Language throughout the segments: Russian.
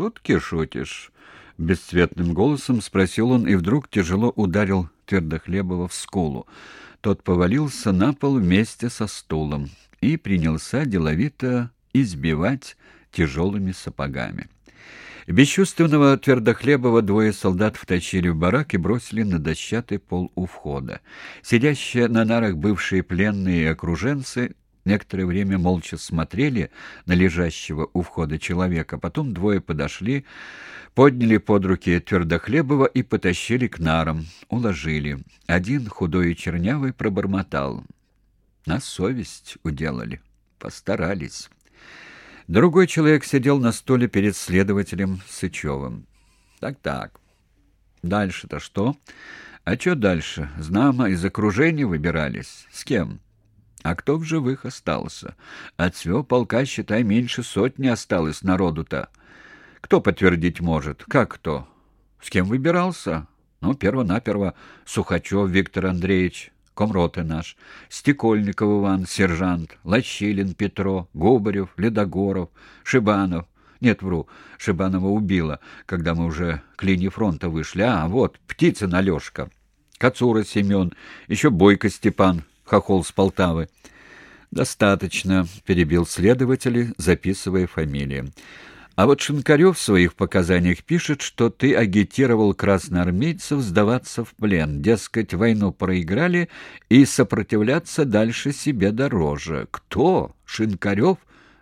шутки шутишь?» Бесцветным голосом спросил он и вдруг тяжело ударил Твердохлебова в скулу. Тот повалился на пол вместе со стулом и принялся деловито избивать тяжелыми сапогами. Бесчувственного Твердохлебова двое солдат втащили в барак и бросили на дощатый пол у входа. Сидящие на нарах бывшие пленные и окруженцы некоторое время молча смотрели на лежащего у входа человека, потом двое подошли, подняли под руки Твердохлебова и потащили к нарам, уложили. Один, худой и чернявый, пробормотал. На совесть уделали, постарались. Другой человек сидел на стуле перед следователем Сычевым. «Так-так. Дальше-то что? А что дальше? Знамо, из окружения выбирались. С кем? А кто в живых остался? От всего полка, считай, меньше сотни осталось народу-то. Кто подтвердить может? Как кто? С кем выбирался? Ну, перво-наперво Сухачев Виктор Андреевич, комроты наш, Стекольников Иван, сержант, Лощилин Петро, Губарев, Ледогоров, Шибанов. Нет, вру, Шибанова убила, когда мы уже к линии фронта вышли. А, вот, Птицын Алешка, Кацура Семен, еще Бойко Степан, хохол с Полтавы. «Достаточно», — перебил следователь, записывая фамилии. А вот Шинкарев в своих показаниях пишет, что ты агитировал красноармейцев сдаваться в плен. Дескать, войну проиграли и сопротивляться дальше себе дороже. Кто? Шинкарев?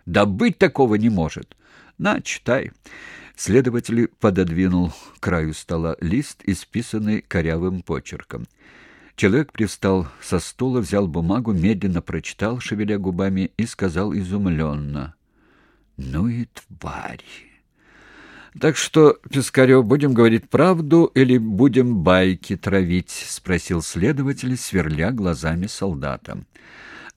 Да быть такого не может. На, читай. Следователь пододвинул к краю стола лист, исписанный корявым почерком. Человек привстал со стула, взял бумагу, медленно прочитал, шевеля губами, и сказал изумленно — ну и тварь! Так что, Пискарев, будем говорить правду или будем байки травить? спросил следователь, сверля глазами солдата.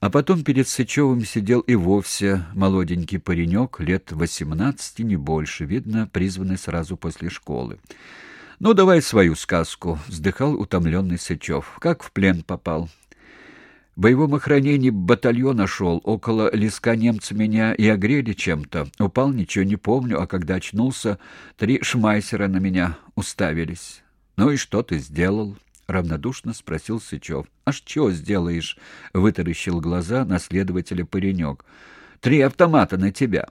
А потом перед Сычевым сидел и вовсе молоденький паренек, лет восемнадцати, не больше, видно, призванный сразу после школы. «Ну, давай свою сказку», — вздыхал утомленный Сычев. «Как в плен попал?» В боевом охранении батальона шел. Около леска немцы меня и огрели чем-то. Упал, ничего не помню, а когда очнулся, три шмайсера на меня уставились. «Ну и что ты сделал?» — равнодушно спросил Сычев. «А что сделаешь?» — вытаращил глаза на следователя паренек. «Три автомата на тебя.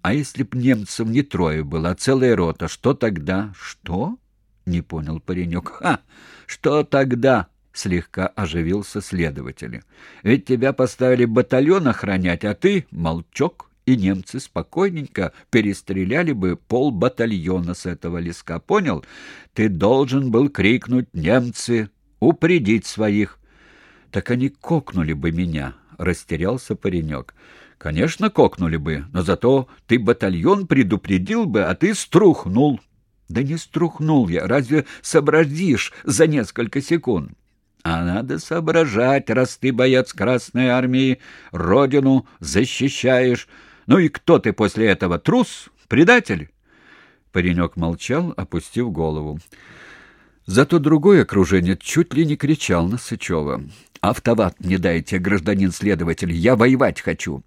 А если б немцев не трое было, а целая рота, что тогда?» «Что?» — не понял паренек. «Ха! Что тогда?» слегка оживился следователь. Ведь тебя поставили батальон охранять, а ты молчок, и немцы спокойненько перестреляли бы пол батальона с этого леска. Понял? Ты должен был крикнуть «Немцы! Упредить своих!» Так они кокнули бы меня, растерялся паренек. Конечно, кокнули бы, но зато ты батальон предупредил бы, а ты струхнул. Да не струхнул я, разве сообразишь за несколько секунд? А надо соображать, раз ты боец Красной Армии, родину защищаешь. Ну и кто ты после этого, трус, предатель?» Паренек молчал, опустив голову. Зато другое окружение чуть ли не кричал на Сычева. «Автоват не дайте, гражданин следователь, я воевать хочу!»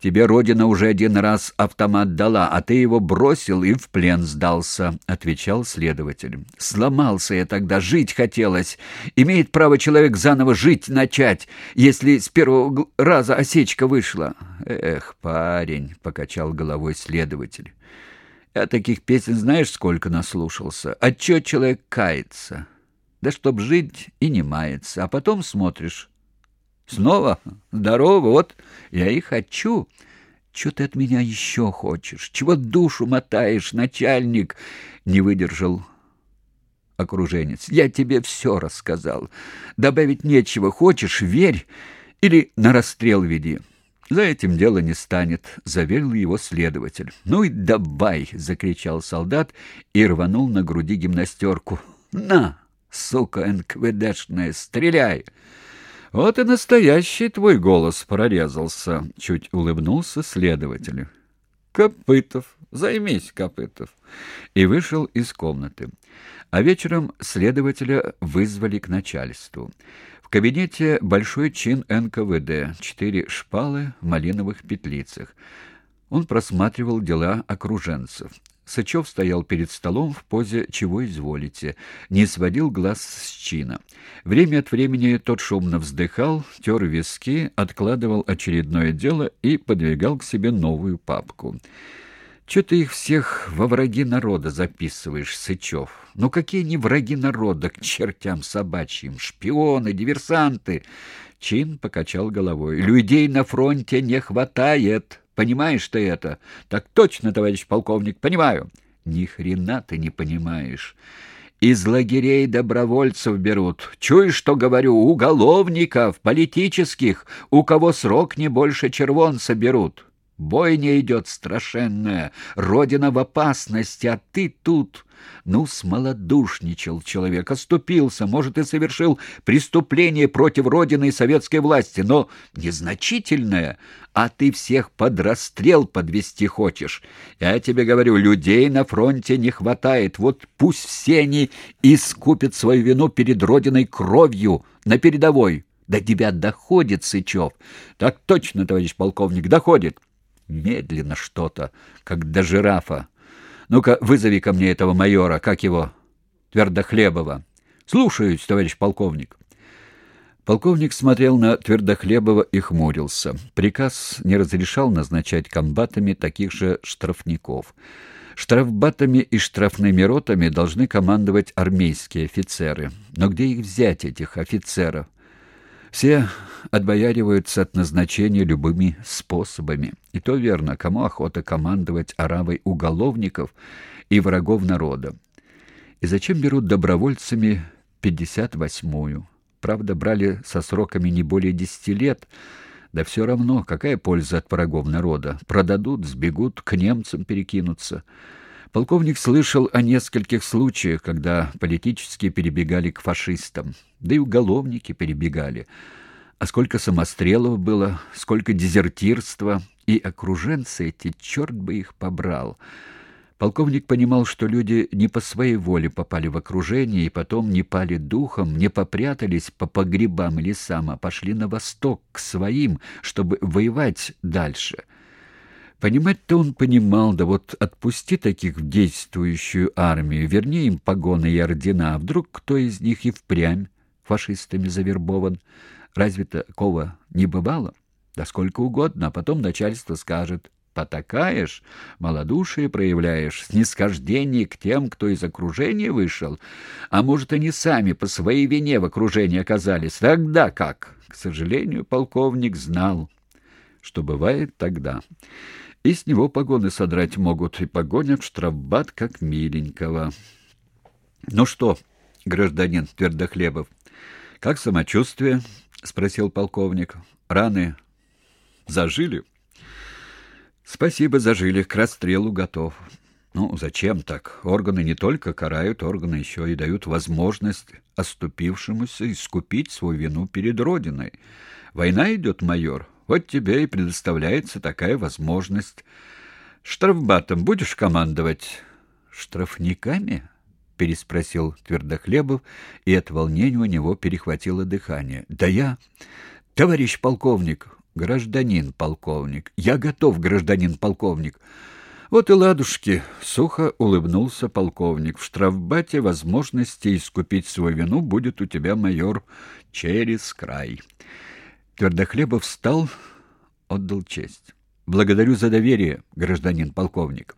Тебе Родина уже один раз автомат дала, а ты его бросил и в плен сдался», — отвечал следователь. «Сломался я тогда, жить хотелось. Имеет право человек заново жить начать, если с первого раза осечка вышла». «Эх, парень», — покачал головой следователь. «Я таких песен знаешь, сколько наслушался? Отчет человек кается. Да чтоб жить и не мается, а потом смотришь». Снова? Здорово, вот я и хочу. Чего ты от меня еще хочешь? Чего душу мотаешь, начальник? Не выдержал окруженец. Я тебе все рассказал. Добавить нечего. Хочешь — верь или на расстрел веди. За этим дело не станет, заверил его следователь. Ну и давай, закричал солдат и рванул на груди гимнастерку. На, сука НКВДшная, стреляй! Вот и настоящий твой голос прорезался, чуть улыбнулся следователь. Копытов, займись, Копытов. И вышел из комнаты. А вечером следователя вызвали к начальству. В кабинете большой чин НКВД, четыре шпалы в малиновых петлицах. Он просматривал дела окруженцев. Сычев стоял перед столом в позе «чего изволите», не сводил глаз с чина. Время от времени тот шумно вздыхал, тер виски, откладывал очередное дело и подвигал к себе новую папку. «Че ты их всех во враги народа записываешь, Сычев? Ну какие они враги народа, к чертям собачьим, шпионы, диверсанты?» Чин покачал головой. «Людей на фронте не хватает. Понимаешь ты это?» «Так точно, товарищ полковник, понимаю». «Ни хрена ты не понимаешь». Из лагерей добровольцев берут. Чуешь, что говорю? Уголовников, политических, у кого срок не больше червонца берут. Бойня идет страшенная, родина в опасности, а ты тут... Ну, смолодушничал человек, оступился, может, и совершил преступление против Родины и советской власти, но незначительное, а ты всех под расстрел подвести хочешь. Я тебе говорю, людей на фронте не хватает, вот пусть все они искупят свою вину перед Родиной кровью на передовой. До тебя доходит, Сычев. Так точно, товарищ полковник, доходит. Медленно что-то, как до жирафа. Ну-ка, вызови ко мне этого майора, как его? Твердохлебова. Слушаюсь, товарищ полковник. Полковник смотрел на Твердохлебова и хмурился. Приказ не разрешал назначать комбатами таких же штрафников. Штрафбатами и штрафными ротами должны командовать армейские офицеры. Но где их взять, этих офицеров? Все отбояриваются от назначения любыми способами. И то верно, кому охота командовать оравой уголовников и врагов народа. И зачем берут добровольцами 58-ю? Правда, брали со сроками не более десяти лет, да все равно, какая польза от врагов народа? Продадут, сбегут, к немцам перекинутся. Полковник слышал о нескольких случаях, когда политические перебегали к фашистам, да и уголовники перебегали. А сколько самострелов было, сколько дезертирства, и окруженцы эти, черт бы их побрал. Полковник понимал, что люди не по своей воле попали в окружение и потом не пали духом, не попрятались по погребам и лесам, а пошли на восток, к своим, чтобы воевать дальше — Понимать-то он понимал, да вот отпусти таких в действующую армию, верни им погоны и ордена, а вдруг кто из них и впрямь фашистами завербован. Разве такого не бывало? Да сколько угодно, а потом начальство скажет потакаешь, малодушие проявляешь, снисхождение к тем, кто из окружения вышел, а может, они сами по своей вине в окружении оказались. Тогда как? К сожалению, полковник знал, что бывает тогда и с него погоны содрать могут, и погонят в штрафбат как миленького. — Ну что, гражданин Твердохлебов, как самочувствие? — спросил полковник. — Раны зажили? — Спасибо, зажили, к расстрелу готов. Ну, зачем так? Органы не только карают, органы еще и дают возможность оступившемуся искупить свою вину перед Родиной. Война идет, майор, вот тебе и предоставляется такая возможность. Штрафбатом будешь командовать? Штрафниками? переспросил Твердохлебов, и от волнения у него перехватило дыхание. Да я, товарищ полковник, гражданин полковник. Я готов, гражданин полковник. Вот и ладушки, сухо улыбнулся полковник. В штрафбате возможности искупить свою вину будет у тебя, майор, через край. Твердохлебов встал, отдал честь. «Благодарю за доверие, гражданин полковник».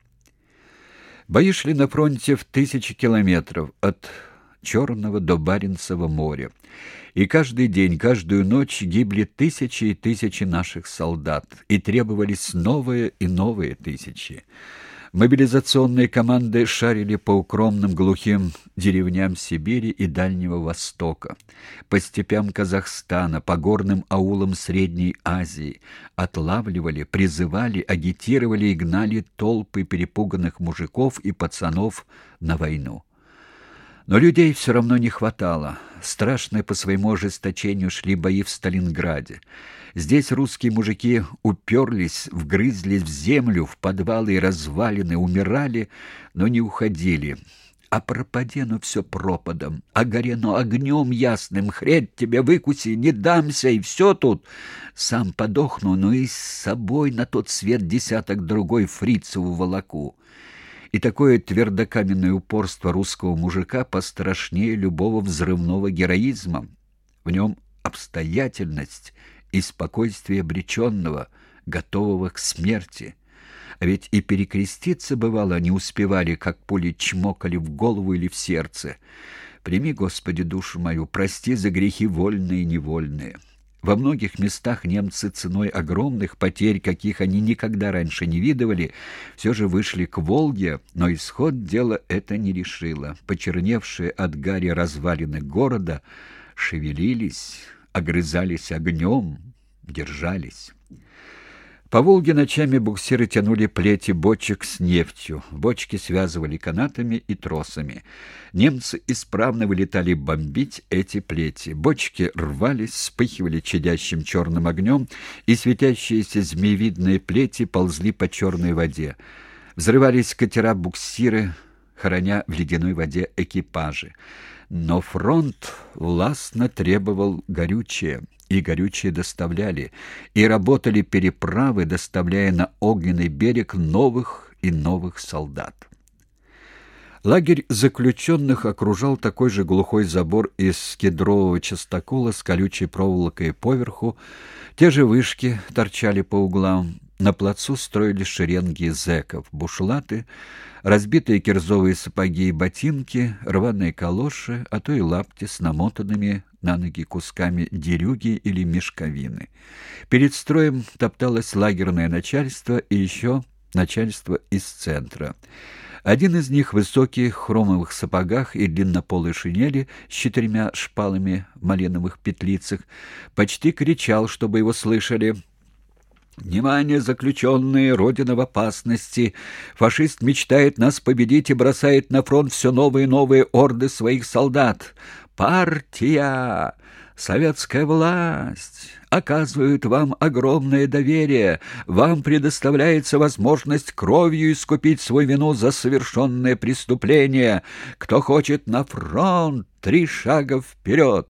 Бои шли на фронте в тысячи километров от Черного до Баренцева моря. И каждый день, каждую ночь гибли тысячи и тысячи наших солдат, и требовались новые и новые тысячи. Мобилизационные команды шарили по укромным глухим деревням Сибири и Дальнего Востока, по степям Казахстана, по горным аулам Средней Азии, отлавливали, призывали, агитировали и гнали толпы перепуганных мужиков и пацанов на войну. Но людей все равно не хватало. Страшные по своему ожесточению шли бои в Сталинграде. Здесь русские мужики уперлись, вгрызлись в землю, в подвалы и развалины, умирали, но не уходили. А пропадено все пропадом, а горено огнем ясным, хред тебе выкуси, не дамся, и все тут. Сам подохну, но и с собой на тот свет десяток другой фрицеву волоку. И такое твердокаменное упорство русского мужика пострашнее любого взрывного героизма. В нем обстоятельность и спокойствие обреченного, готового к смерти. А ведь и перекреститься, бывало, не успевали, как пули чмокали в голову или в сердце. Прими, Господи, душу мою, прости за грехи вольные и невольные. Во многих местах немцы ценой огромных потерь, каких они никогда раньше не видывали, все же вышли к Волге, но исход дела это не решило. Почерневшие от гари развалины города шевелились, огрызались огнем, держались. По Волге ночами буксиры тянули плети бочек с нефтью. Бочки связывали канатами и тросами. Немцы исправно вылетали бомбить эти плети. Бочки рвались, вспыхивали чадящим черным огнем, и светящиеся змеевидные плети ползли по черной воде. Взрывались катера-буксиры, хороня в ледяной воде экипажи. Но фронт властно требовал горючее и горючее доставляли, и работали переправы, доставляя на огненный берег новых и новых солдат. Лагерь заключенных окружал такой же глухой забор из кедрового частокола с колючей проволокой поверху, те же вышки торчали по углам, на плацу строились шеренги зэков, бушлаты, разбитые кирзовые сапоги и ботинки, рваные калоши, а то и лапти с намотанными на ноги кусками дерюги или мешковины. Перед строем топталось лагерное начальство и еще начальство из центра. Один из них, в хромовых сапогах и длиннополой шинели с четырьмя шпалами в малиновых петлицах, почти кричал, чтобы его слышали — Внимание, заключенные, Родина в опасности. Фашист мечтает нас победить и бросает на фронт все новые и новые орды своих солдат. Партия, советская власть оказывают вам огромное доверие. Вам предоставляется возможность кровью искупить свою вину за совершенное преступление. Кто хочет на фронт, три шага вперед.